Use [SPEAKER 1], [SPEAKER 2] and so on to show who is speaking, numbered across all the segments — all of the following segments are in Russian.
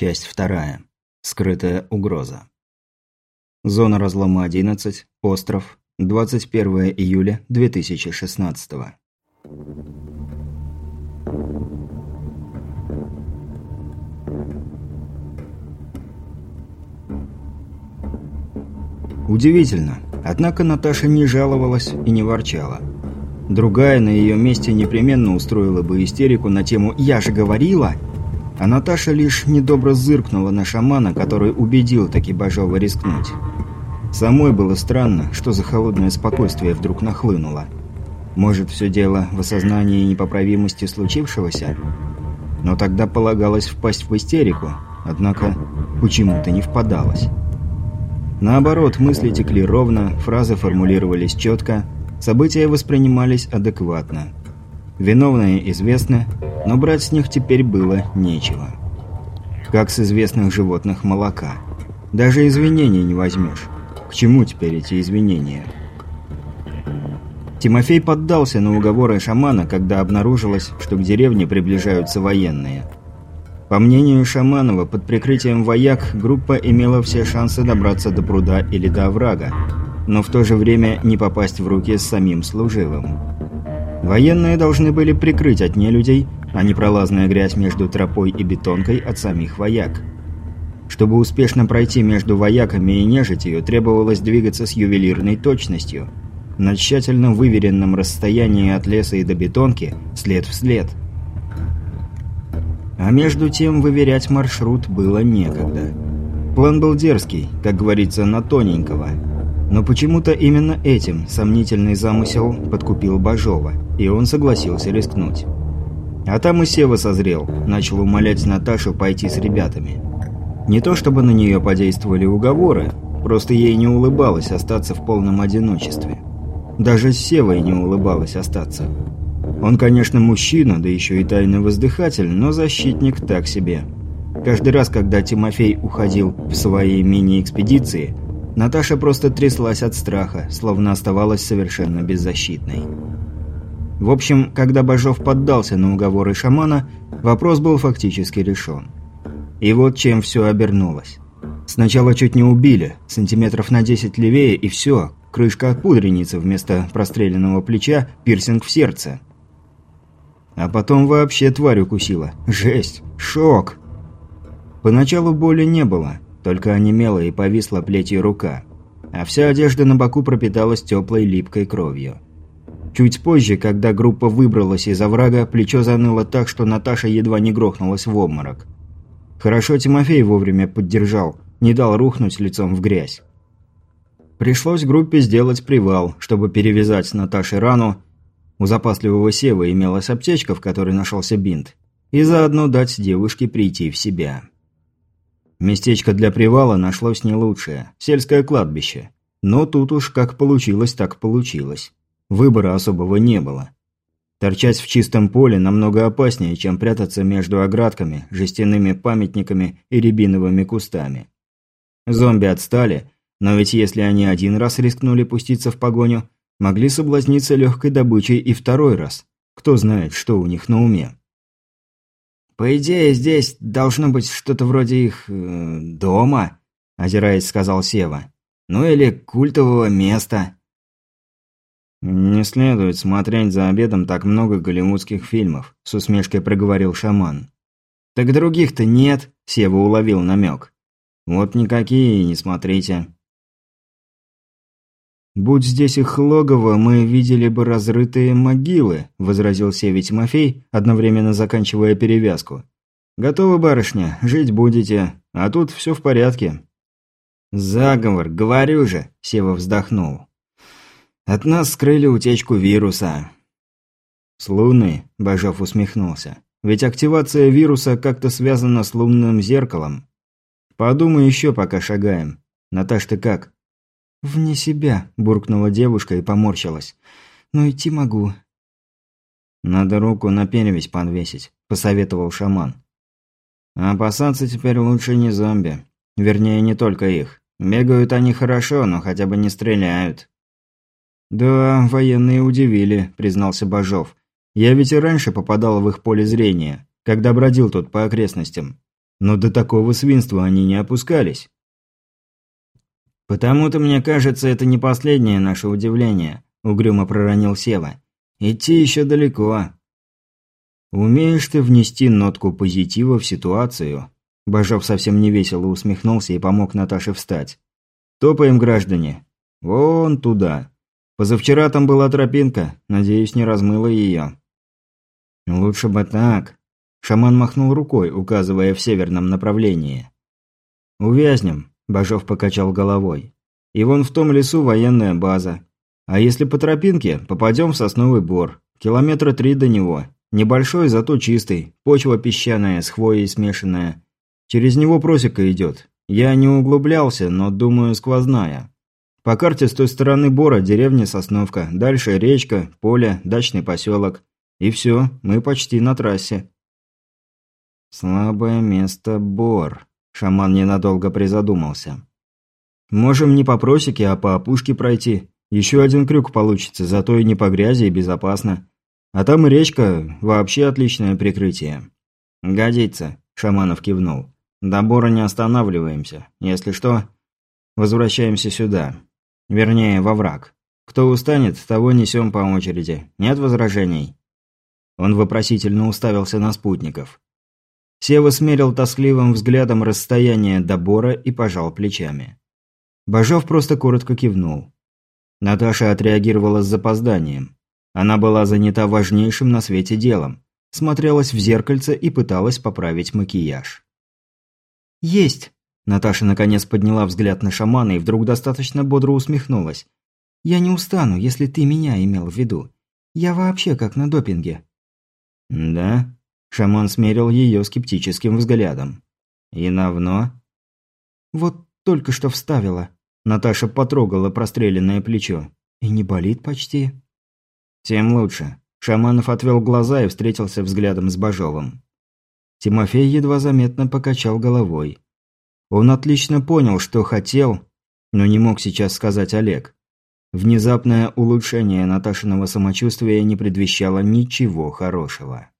[SPEAKER 1] Часть вторая. Скрытая угроза. Зона разлома 11. Остров. 21 июля 2016. Удивительно. Однако Наташа не жаловалась и не ворчала. Другая на ее месте непременно устроила бы истерику на тему «Я же говорила!» А Наташа лишь недобро зыркнула на шамана, который убедил таки Бажова рискнуть. Самой было странно, что за холодное спокойствие вдруг нахлынуло. Может, все дело в осознании непоправимости случившегося? Но тогда полагалось впасть в истерику, однако почему-то не впадалось. Наоборот, мысли текли ровно, фразы формулировались четко, события воспринимались адекватно. Виновные известны, но брать с них теперь было нечего. Как с известных животных молока. Даже извинений не возьмешь. К чему теперь эти извинения? Тимофей поддался на уговоры шамана, когда обнаружилось, что к деревне приближаются военные. По мнению Шаманова, под прикрытием вояк группа имела все шансы добраться до пруда или до оврага, но в то же время не попасть в руки с самим служивым. Военные должны были прикрыть от нелюдей, а не пролазная грязь между тропой и бетонкой от самих вояк. Чтобы успешно пройти между вояками и нежитью, требовалось двигаться с ювелирной точностью. На тщательно выверенном расстоянии от леса и до бетонки, след в след. А между тем выверять маршрут было некогда. План был дерзкий, как говорится, на тоненького – но почему-то именно этим сомнительный замысел подкупил Бажова, и он согласился рискнуть. А там и Сева созрел, начал умолять Наташу пойти с ребятами. Не то чтобы на нее подействовали уговоры, просто ей не улыбалось остаться в полном одиночестве. Даже с Севой не улыбалось остаться. Он, конечно, мужчина, да еще и тайный воздыхатель, но защитник так себе. Каждый раз, когда Тимофей уходил в свои мини-экспедиции – Наташа просто тряслась от страха, словно оставалась совершенно беззащитной. В общем, когда Бажов поддался на уговоры шамана, вопрос был фактически решен. И вот чем все обернулось. Сначала чуть не убили, сантиметров на 10 левее и все, крышка от пудреницы вместо простреленного плеча, пирсинг в сердце. А потом вообще тварь укусила. Жесть! Шок! Поначалу боли не было, только онемела и повисла плетью рука, а вся одежда на боку пропиталась теплой липкой кровью. Чуть позже, когда группа выбралась из оврага, плечо заныло так, что Наташа едва не грохнулась в обморок. Хорошо Тимофей вовремя поддержал, не дал рухнуть лицом в грязь. Пришлось группе сделать привал, чтобы перевязать Наташе рану. У запасливого Сева имелась аптечка, в которой нашелся бинт, и заодно дать девушке прийти в себя. Местечко для привала нашлось не лучшее – сельское кладбище. Но тут уж как получилось, так получилось. Выбора особого не было. Торчать в чистом поле намного опаснее, чем прятаться между оградками, жестяными памятниками и рябиновыми кустами. Зомби отстали, но ведь если они один раз рискнули пуститься в погоню, могли соблазниться легкой добычей и второй раз. Кто знает, что у них на уме. «По идее, здесь должно быть что-то вроде их... Э, дома», – озираясь, сказал Сева. «Ну или культового места».
[SPEAKER 2] «Не следует смотреть за обедом так много голливудских фильмов», – с усмешкой проговорил шаман.
[SPEAKER 1] «Так других-то нет», – Сева уловил намек.
[SPEAKER 2] «Вот никакие не смотрите».
[SPEAKER 1] «Будь здесь их логово, мы видели бы разрытые могилы», – возразил Севий Тимофей, одновременно заканчивая перевязку. «Готовы, барышня, жить будете, а тут все в порядке».
[SPEAKER 2] «Заговор, говорю же», – Сева вздохнул. «От нас скрыли утечку вируса».
[SPEAKER 1] «С Луны», – Бажов усмехнулся. «Ведь активация вируса как-то связана с лунным зеркалом. Подумай еще, пока шагаем. Наташ, ты как?»
[SPEAKER 3] «Вне себя», – буркнула девушка и поморщилась. «Но идти могу».
[SPEAKER 2] «Надо руку на перевязь подвесить», – посоветовал шаман. «А опасаться теперь лучше не зомби. Вернее, не только их. Бегают они хорошо, но хотя бы не стреляют».
[SPEAKER 1] «Да, военные удивили», – признался Бажов. «Я ведь и раньше попадал в их поле зрения, когда бродил тут по окрестностям. Но до такого свинства они не опускались.
[SPEAKER 2] «Потому-то, мне кажется, это не последнее наше удивление», – угрюмо проронил Сева. «Идти еще далеко».
[SPEAKER 1] «Умеешь ты внести нотку позитива в ситуацию?» Бажов совсем невесело усмехнулся и помог Наташе встать. «Топаем, граждане. Вон туда. Позавчера там была тропинка, надеюсь, не размыло ее».
[SPEAKER 2] «Лучше бы так», Шаман махнул рукой, указывая в северном направлении.
[SPEAKER 1] «Увязнем», – Бажов покачал головой. «И вон в том лесу военная база. А если по тропинке, попадем в сосновый бор. Километра три до него. Небольшой, зато чистый. Почва песчаная, с хвоей смешанная. Через него просека идет. Я не углублялся, но, думаю, сквозная. По карте с той стороны бора деревня Сосновка, дальше речка, поле, дачный поселок. И все, мы почти на трассе.
[SPEAKER 2] «Слабое место – бор», – шаман ненадолго призадумался.
[SPEAKER 1] «Можем не по просеке, а по опушке пройти. Еще один крюк получится, зато и не по грязи, и безопасно. А там и речка – вообще отличное прикрытие».
[SPEAKER 2] «Годится», – Шаманов кивнул. «До бора не останавливаемся. Если что, возвращаемся сюда. Вернее, во враг. Кто устанет, того несем по очереди. Нет возражений?»
[SPEAKER 1] Он вопросительно уставился на спутников. Сева смерил тоскливым взглядом расстояние до бора и пожал плечами. Бажов просто коротко кивнул. Наташа отреагировала с запозданием. Она была занята важнейшим на свете делом. Смотрелась в зеркальце и пыталась поправить макияж.
[SPEAKER 3] «Есть!» Наташа наконец подняла взгляд на шамана и вдруг достаточно бодро усмехнулась. «Я не устану, если ты меня имел в виду. Я вообще как на допинге».
[SPEAKER 1] «Да?» Шаман смерил ее скептическим взглядом. «И давно?»
[SPEAKER 3] «Вот только что вставила». Наташа потрогала простреленное плечо. «И не болит почти?»
[SPEAKER 1] «Тем лучше». Шаманов отвел глаза и встретился взглядом с Бажовым. Тимофей едва заметно покачал головой. Он отлично понял, что хотел, но не мог сейчас сказать Олег. Внезапное улучшение Наташиного самочувствия не предвещало ничего хорошего.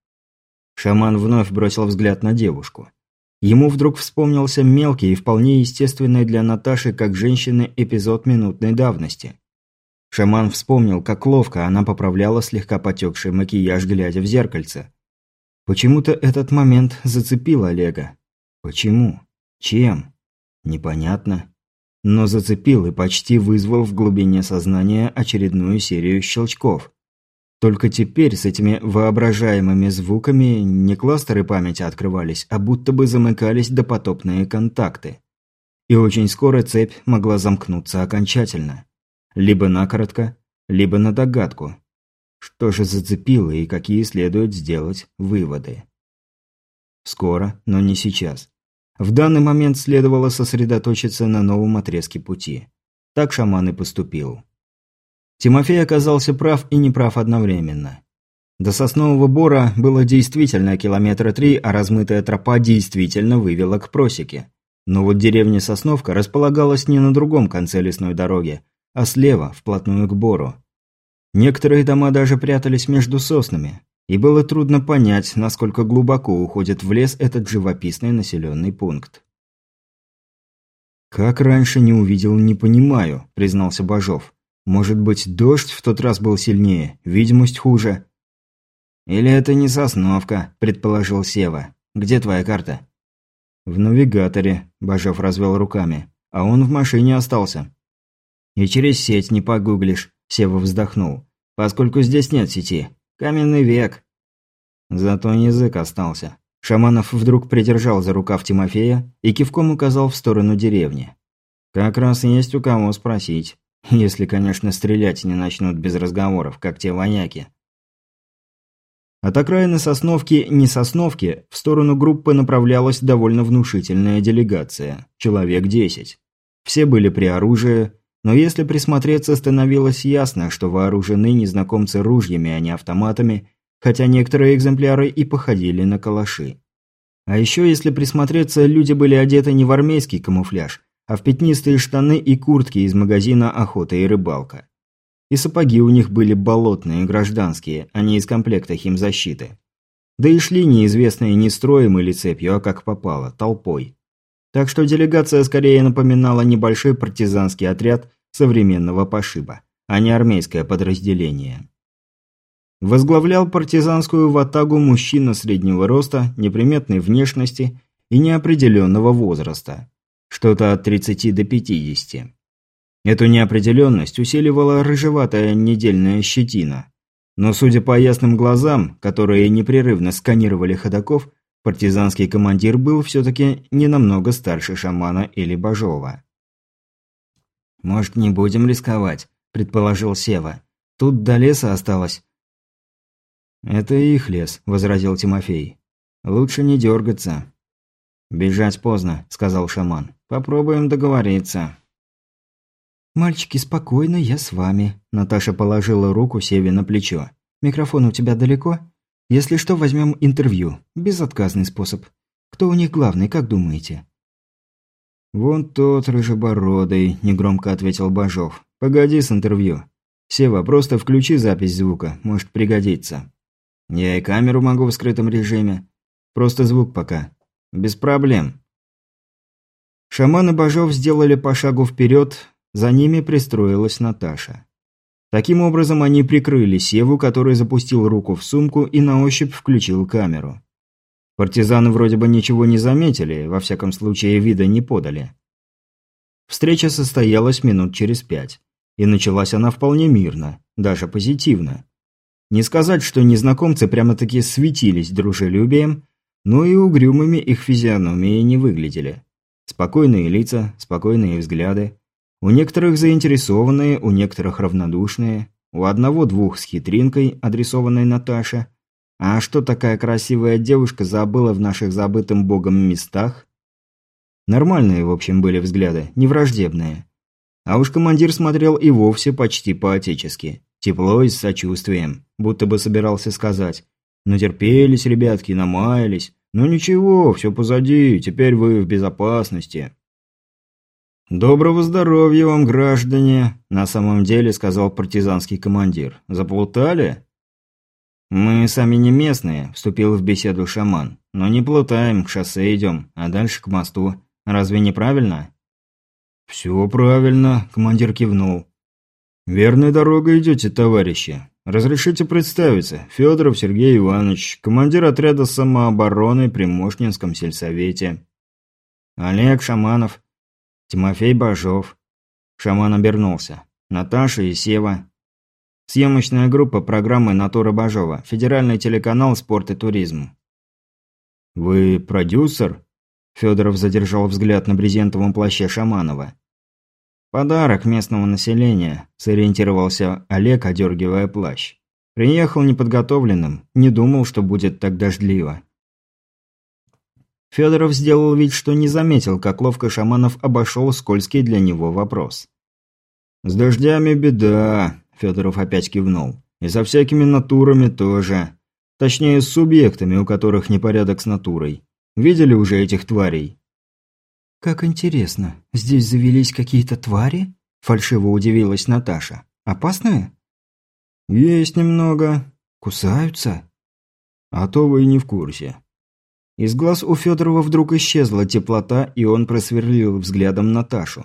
[SPEAKER 1] Шаман вновь бросил взгляд на девушку. Ему вдруг вспомнился мелкий и вполне естественный для Наташи как женщины эпизод минутной давности. Шаман вспомнил, как ловко она поправляла слегка потекший макияж, глядя в зеркальце. Почему-то этот момент зацепил Олега. Почему? Чем? Непонятно. Но зацепил и почти вызвал в глубине сознания очередную серию щелчков. Только теперь с этими воображаемыми звуками не кластеры памяти открывались, а будто бы замыкались допотопные контакты. И очень скоро цепь могла замкнуться окончательно. Либо накоротко, либо на догадку. Что же зацепило и какие следует сделать выводы? Скоро, но не сейчас. В данный момент следовало сосредоточиться на новом отрезке пути. Так шаман и поступил. Тимофей оказался прав и неправ одновременно. До соснового бора было действительно километра три, а размытая тропа действительно вывела к просеке. Но вот деревня Сосновка располагалась не на другом конце лесной дороги, а слева, вплотную к бору. Некоторые дома даже прятались между соснами, и было трудно понять, насколько глубоко уходит в лес этот живописный населенный пункт. «Как раньше не увидел, не понимаю», – признался Бажов. Может быть, дождь в тот раз был сильнее, видимость хуже.
[SPEAKER 2] «Или это не Сосновка», – предположил Сева. «Где твоя карта?»
[SPEAKER 1] «В навигаторе», – Бажов развел руками. «А он в машине остался».
[SPEAKER 2] «И через сеть не погуглишь», – Сева вздохнул. «Поскольку здесь нет сети. Каменный век».
[SPEAKER 1] Зато язык остался. Шаманов вдруг придержал за рукав Тимофея и кивком указал в сторону деревни. «Как раз есть у кого спросить». Если, конечно, стрелять не начнут без разговоров, как те вояки. От окраины Сосновки, не Сосновки, в сторону группы направлялась довольно внушительная делегация, человек десять. Все были при оружии, но если присмотреться, становилось ясно, что вооружены незнакомцы ружьями, а не автоматами, хотя некоторые экземпляры и походили на калаши. А еще, если присмотреться, люди были одеты не в армейский камуфляж, а в пятнистые штаны и куртки из магазина «Охота и рыбалка». И сапоги у них были болотные, гражданские, а не из комплекта химзащиты. Да и шли неизвестные не строем или цепью, а как попало, толпой. Так что делегация скорее напоминала небольшой партизанский отряд современного пошиба, а не армейское подразделение. Возглавлял партизанскую ватагу мужчина среднего роста, неприметной внешности и неопределенного возраста. Что-то от 30 до 50. Эту неопределенность усиливала рыжеватая недельная щетина. Но судя по ясным глазам, которые непрерывно сканировали ходаков, партизанский командир был все-таки не намного старше шамана или Бажова. «Может, не будем рисковать?» – предположил Сева. «Тут до леса осталось». «Это их лес», – возразил Тимофей. «Лучше не дергаться». «Бежать поздно», – сказал шаман. «Попробуем договориться».
[SPEAKER 3] «Мальчики, спокойно, я с вами», – Наташа положила руку Севе на плечо. «Микрофон у тебя далеко? Если что, возьмем интервью. Безотказный способ. Кто у них главный, как думаете?»
[SPEAKER 1] «Вон тот рыжебородый», – негромко ответил Бажов. «Погоди с интервью. Сева, просто включи запись звука, может пригодится». «Я и камеру могу в скрытом режиме. Просто звук пока. Без проблем». Шаман и Бажов сделали по шагу вперед, за ними пристроилась Наташа. Таким образом, они прикрыли Севу, который запустил руку в сумку и на ощупь включил камеру. Партизаны вроде бы ничего не заметили, во всяком случае вида не подали. Встреча состоялась минут через пять. И началась она вполне мирно, даже позитивно. Не сказать, что незнакомцы прямо-таки светились дружелюбием, но и угрюмыми их физиономии не выглядели. Спокойные лица, спокойные взгляды. У некоторых заинтересованные, у некоторых равнодушные. У одного-двух с хитринкой, адресованной Наташе – а что такая красивая девушка забыла в наших забытым богом местах? Нормальные, в общем, были взгляды, не враждебные. А уж командир смотрел и вовсе почти по-отечески. Тепло и с сочувствием, будто бы собирался сказать. Натерпелись, ребятки, намаялись. Ну ничего, все позади, теперь вы в безопасности. «Доброго здоровья вам, граждане!» – на самом деле сказал партизанский командир. «Заплутали?» «Мы сами не местные», – вступил в беседу шаман. «Но не плутаем, к шоссе идем, а дальше к мосту. Разве не правильно?» «Все правильно», – командир кивнул. «Верной дорогой идете, товарищи. Разрешите представиться. Федоров Сергей Иванович, командир отряда самообороны при Мошнинском сельсовете. Олег Шаманов. Тимофей Бажов». Шаман обернулся. Наташа и Сева, Съемочная группа программы «Натура Бажова», федеральный телеканал «Спорт и туризм». «Вы продюсер?» Федоров задержал взгляд на брезентовом плаще Шаманова. «Подарок местного населения», – сориентировался Олег, одергивая плащ. «Приехал неподготовленным, не думал, что будет так дождливо». Федоров сделал вид, что не заметил, как ловко Шаманов обошел скользкий для него вопрос. «С дождями беда», Федоров опять кивнул. «И со всякими натурами тоже. Точнее, с субъектами, у которых непорядок с натурой. Видели уже этих тварей?»
[SPEAKER 3] «Как интересно. Здесь завелись какие-то твари?» Фальшиво удивилась Наташа. «Опасные?»
[SPEAKER 1] «Есть немного.
[SPEAKER 3] Кусаются?»
[SPEAKER 1] «А то вы и не в курсе».
[SPEAKER 3] Из глаз у Федорова вдруг исчезла теплота, и он просверлил взглядом Наташу.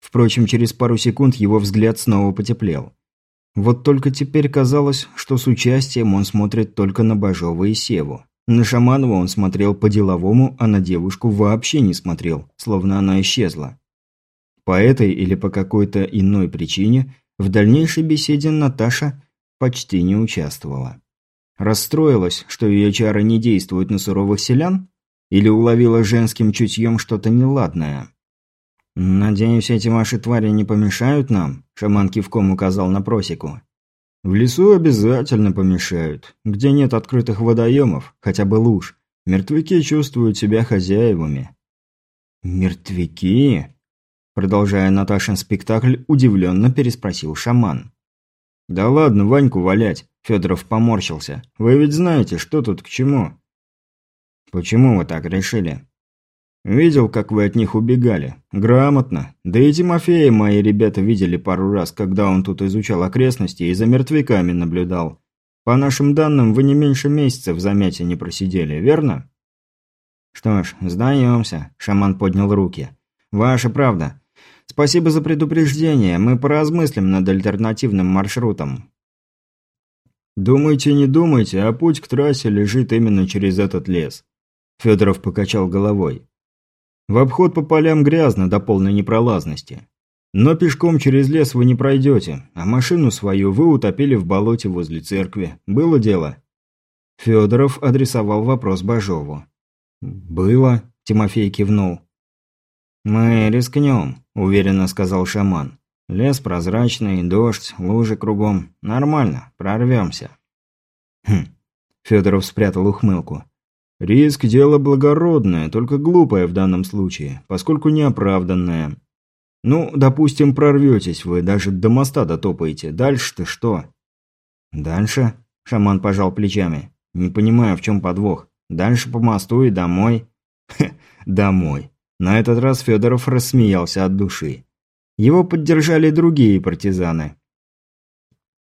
[SPEAKER 3] Впрочем, через пару секунд его взгляд снова потеплел. Вот только теперь казалось, что с участием он смотрит только на Бажова и Севу. На Шаманова он смотрел по-деловому, а на девушку вообще не смотрел, словно она исчезла. По этой или по какой-то иной причине в дальнейшей беседе Наташа почти не участвовала. Расстроилась, что ее чары не действуют на суровых селян? Или уловила женским чутьем что-то неладное? «Надеюсь, эти ваши твари не помешают нам?» – шаман кивком указал на просеку. «В лесу обязательно помешают. Где нет открытых водоемов, хотя бы луж, мертвяки чувствуют себя хозяевами». «Мертвяки?» Продолжая Наташин спектакль, удивленно переспросил шаман.
[SPEAKER 1] «Да ладно, Ваньку валять!» – Федоров поморщился. «Вы ведь знаете, что тут к чему?» «Почему вы так решили?» Видел, как вы от них убегали. Грамотно. Да и Тимофея мои ребята видели пару раз, когда он тут изучал окрестности и за мертвяками наблюдал.
[SPEAKER 3] По нашим данным, вы не меньше месяца в замятии не просидели, верно?»
[SPEAKER 2] «Что ж, сдаемся», – шаман поднял руки. «Ваша правда. Спасибо за предупреждение, мы поразмыслим над альтернативным маршрутом».
[SPEAKER 3] «Думайте, не думайте, а путь к трассе лежит именно через этот лес». Федоров покачал головой. «В обход по полям грязно до полной непролазности. Но пешком через лес вы не пройдете, а машину свою вы утопили в болоте возле церкви. Было дело?» Федоров адресовал вопрос Бажову.
[SPEAKER 2] «Было», – Тимофей кивнул. «Мы рискнем», – уверенно сказал шаман. «Лес прозрачный, дождь, лужи кругом. Нормально, прорвемся».
[SPEAKER 3] «Хм». Федоров спрятал ухмылку. «Риск – дело благородное, только глупое в данном случае, поскольку неоправданное. Ну, допустим, прорветесь вы, даже до моста дотопаете. Дальше-то что?»
[SPEAKER 2] «Дальше?» – шаман пожал плечами. «Не понимаю, в чем подвох. Дальше по мосту и домой».
[SPEAKER 3] «Хе, домой». На этот раз Федоров рассмеялся от души. Его поддержали другие партизаны.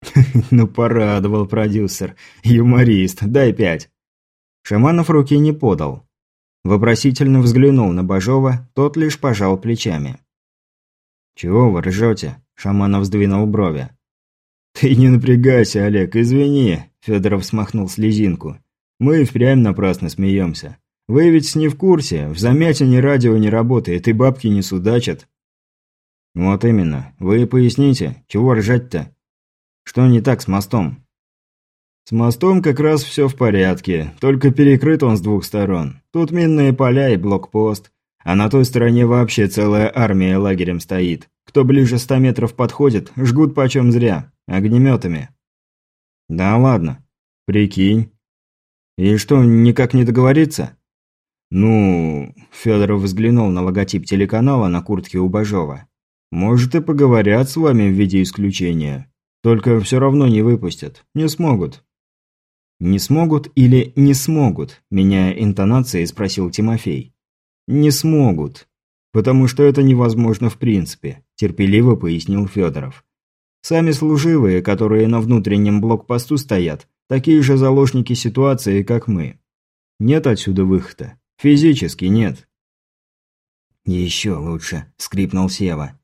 [SPEAKER 3] «Ну, порадовал продюсер. Юморист. Дай пять». Шаманов руки не подал. Вопросительно взглянул на Бажова, тот лишь пожал плечами.
[SPEAKER 2] «Чего вы ржете?» – Шаманов сдвинул брови.
[SPEAKER 3] «Ты не напрягайся, Олег, извини», – Федоров смахнул слезинку. «Мы впрямь напрасно смеемся. Вы ведь не в курсе, в замятине радио не работает и бабки не судачат».
[SPEAKER 2] «Вот именно. Вы поясните, чего ржать-то? Что не так с мостом?»
[SPEAKER 3] «С мостом как раз все в порядке, только перекрыт он с двух сторон. Тут минные поля и блокпост. А на той стороне вообще целая армия лагерем стоит. Кто ближе ста метров подходит, жгут почем зря. Огнеметами».
[SPEAKER 2] «Да ладно.
[SPEAKER 3] Прикинь».
[SPEAKER 2] «И что, никак не договориться?»
[SPEAKER 3] «Ну...» – Федоров взглянул на логотип телеканала на куртке у Бажова. «Может, и поговорят с вами в виде исключения. Только все равно не выпустят. Не смогут».
[SPEAKER 2] «Не смогут или не смогут?» – меняя интонации, спросил Тимофей.
[SPEAKER 3] «Не смогут. Потому что это невозможно в принципе», – терпеливо пояснил Федоров. «Сами служивые, которые на внутреннем блокпосту стоят, такие же заложники ситуации, как мы. Нет отсюда выхода. Физически нет.
[SPEAKER 2] «Еще лучше», — скрипнул Сева.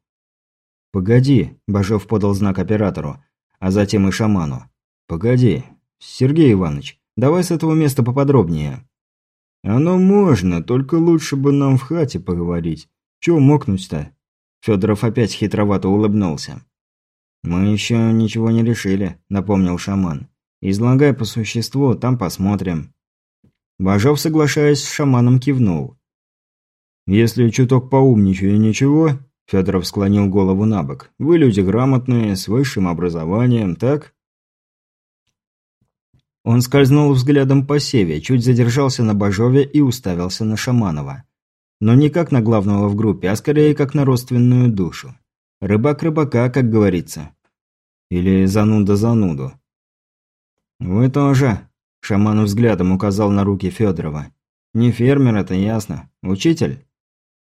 [SPEAKER 3] «Погоди», — Бажов подал знак оператору, а затем и шаману. «Погоди. Сергей Иванович, давай с этого места поподробнее». «Оно можно, только лучше бы нам в хате поговорить. Чего мокнуть-то?» Федоров опять хитровато улыбнулся.
[SPEAKER 2] «Мы еще ничего не решили», — напомнил шаман. «Излагай по существу, там посмотрим».
[SPEAKER 3] Бажов, соглашаясь с шаманом, кивнул. «Если чуток поумничаю, ничего?» Федоров склонил голову на бок. «Вы люди грамотные, с высшим образованием, так?» Он скользнул взглядом по Севе, чуть задержался на Бажове и уставился на Шаманова. Но не как на главного в группе, а скорее как на родственную душу. Рыбак рыбака, как говорится. Или зануда зануду. «Вы тоже», Шаман взглядом указал на руки Федорова. «Не фермер, это ясно. Учитель?»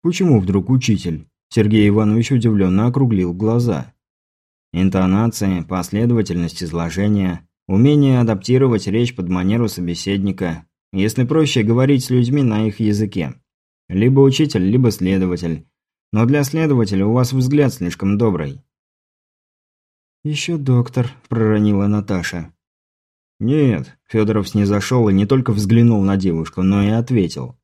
[SPEAKER 3] «Почему вдруг учитель?» Сергей Иванович удивленно округлил глаза. Интонация, последовательность изложения, умение адаптировать речь под манеру собеседника, если проще говорить с людьми на их языке. Либо учитель, либо следователь. Но для следователя у вас взгляд слишком добрый. «Еще доктор», – проронила Наташа.
[SPEAKER 2] «Нет», – Федоров снизошел и не только взглянул на девушку, но и ответил.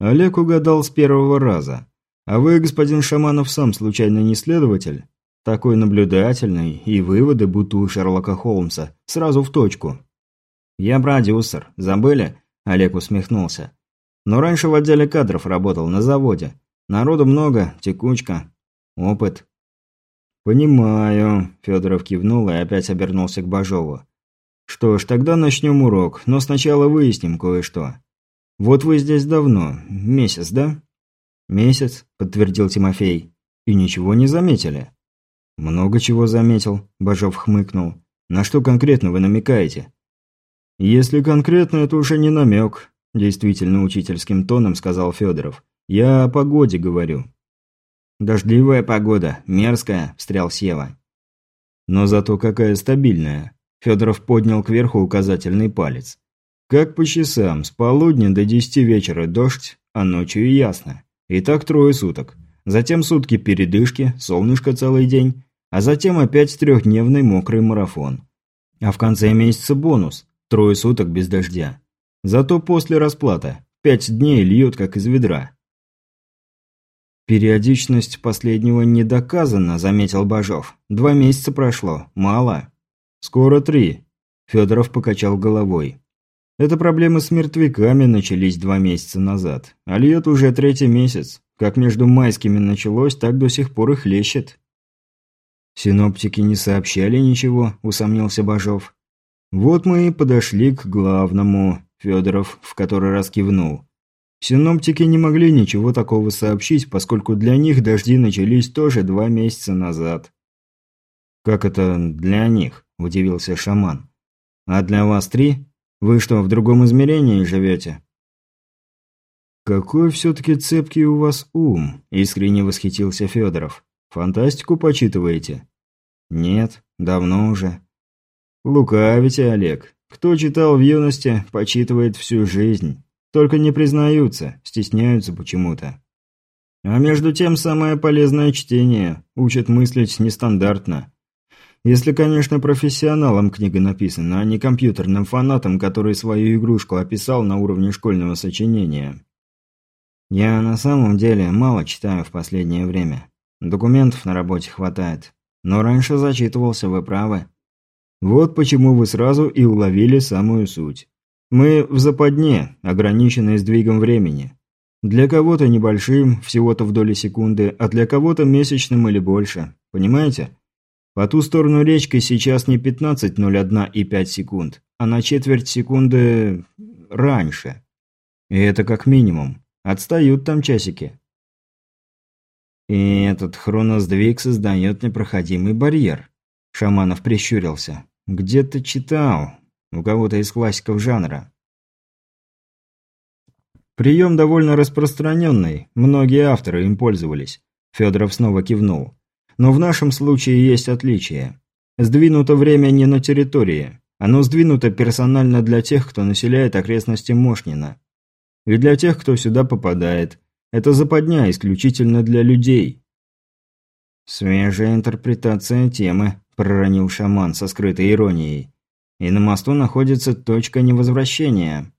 [SPEAKER 3] «Олег угадал с первого раза. А вы, господин Шаманов, сам случайно не следователь? Такой наблюдательный, и выводы, будто у Шерлока Холмса, сразу в точку».
[SPEAKER 2] «Я продюсер. Забыли?» – Олег усмехнулся. «Но раньше в отделе кадров работал, на заводе. Народу много, текучка. Опыт».
[SPEAKER 3] «Понимаю», – Федоров кивнул и опять обернулся к Бажову. Что ж, тогда начнем урок, но сначала выясним кое-что. Вот вы здесь давно, месяц, да?
[SPEAKER 2] Месяц, подтвердил Тимофей. И ничего не заметили?
[SPEAKER 3] Много чего заметил, Бажов хмыкнул. На что конкретно вы намекаете? Если конкретно, это уже не намек, действительно учительским тоном сказал Федоров. Я о погоде говорю.
[SPEAKER 2] Дождливая погода, мерзкая, встрял Сева.
[SPEAKER 3] Но зато какая стабильная. Федоров поднял кверху указательный палец. Как по часам, с полудня до десяти вечера дождь, а ночью ясно. И так трое суток. Затем сутки передышки, солнышко целый день, а затем опять трехдневный мокрый марафон. А в конце месяца бонус – трое суток без дождя. Зато после расплата пять дней льет как из ведра. «Периодичность последнего не доказана», – заметил Бажов. «Два месяца прошло. Мало». «Скоро три», – Федоров покачал головой. «Это проблемы с мертвяками начались два месяца назад. А льет уже третий месяц. Как между майскими началось, так до сих пор и хлещет». «Синоптики не сообщали ничего», – усомнился Бажов. «Вот мы и подошли к главному», – Федоров в который раз кивнул. Синоптики не могли ничего такого сообщить, поскольку для них дожди начались тоже два месяца назад. «Как это для них?» – удивился шаман. «А для вас три? Вы что, в другом измерении живете?» «Какой все-таки цепкий у вас ум!» – искренне восхитился Федоров. Фантастику почитываете? Нет, давно уже. Лукавите, Олег. Кто читал в юности, почитывает всю жизнь. Только не признаются, стесняются почему-то. А между тем самое полезное чтение учит мыслить нестандартно. Если, конечно, профессионалам книга написана, а не компьютерным фанатам, который свою игрушку описал на уровне школьного сочинения. Я на самом деле мало читаю в последнее время. Документов на работе хватает. Но раньше зачитывался, вы правы. Вот почему вы сразу и уловили самую суть. Мы в западне, ограниченной сдвигом времени. Для кого-то небольшим, всего-то в доли секунды, а для кого-то месячным или больше. Понимаете? По ту сторону речки сейчас не 15.01 и 5 секунд, а на четверть секунды раньше. И это как минимум. Отстают там часики. И этот хроносдвиг создает непроходимый барьер. Шаманов прищурился. Где-то читал. У кого-то из классиков жанра. Прием довольно распространенный. Многие авторы им пользовались. Федоров снова кивнул. Но в нашем случае есть отличие. Сдвинуто время не на территории. Оно сдвинуто персонально для тех, кто населяет окрестности Мошнина. И для тех, кто сюда попадает – это западня исключительно для людей». «Свежая интерпретация темы», – проронил шаман со скрытой иронией. «И на мосту находится точка невозвращения.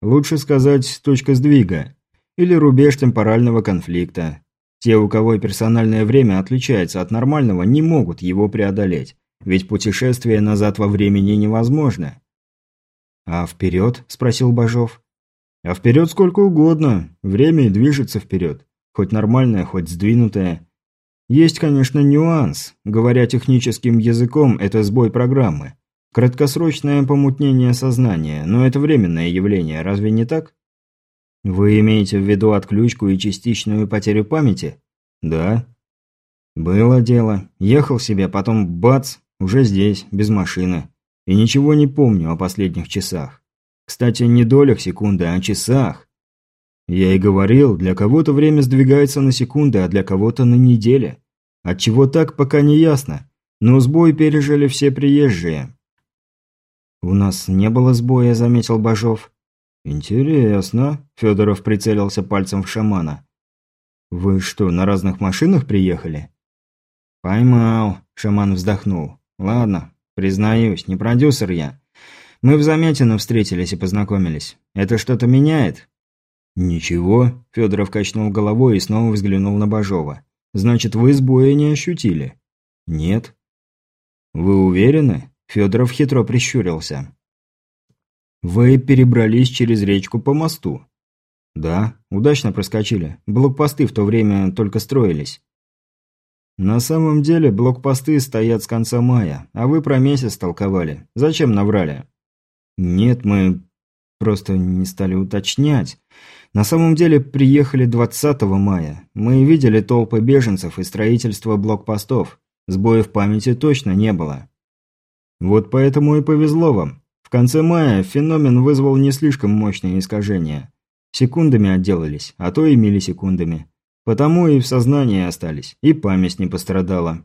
[SPEAKER 3] Лучше сказать, точка сдвига. Или рубеж темпорального конфликта. Те, у кого персональное время отличается от нормального, не могут его преодолеть, ведь путешествие назад во времени невозможно». «А вперед?» – спросил Бажов. А вперед сколько угодно, время и движется вперед. Хоть нормальное, хоть сдвинутое. Есть, конечно, нюанс. Говоря техническим языком, это сбой программы. Краткосрочное помутнение сознания, но это временное явление, разве не так? Вы имеете в виду отключку и частичную потерю памяти? Да. Было дело. Ехал себе, потом бац, уже здесь, без машины. И ничего не помню о последних часах. Кстати, не долях секунды, а часах. Я и говорил, для кого-то время сдвигается на секунды, а для кого-то на недели. Отчего так, пока не ясно. Но сбой пережили все приезжие. «У нас не было сбоя», — заметил Бажов. «Интересно», — Федоров прицелился пальцем в шамана. «Вы что, на разных машинах приехали?» «Поймал», — шаман вздохнул. «Ладно, признаюсь, не продюсер я. Мы в Замятино встретились и познакомились. Это что-то меняет?» «Ничего», – Федоров качнул головой и снова взглянул на Бажова. «Значит, вы сбоя не ощутили?» «Нет». «Вы уверены?» – Федоров хитро прищурился. «Вы перебрались через речку по мосту?» «Да, удачно проскочили. Блокпосты в то время только строились». «На самом деле блокпосты стоят с конца мая, а вы про месяц толковали. Зачем наврали?» Нет, мы просто не стали уточнять. На самом деле приехали 20 мая. Мы видели толпы беженцев и строительство блокпостов. Сбоев памяти точно не было. Вот поэтому и повезло вам. В конце мая феномен вызвал не слишком мощные искажения. Секундами отделались, а то и миллисекундами. Потому и в сознании остались, и память не пострадала.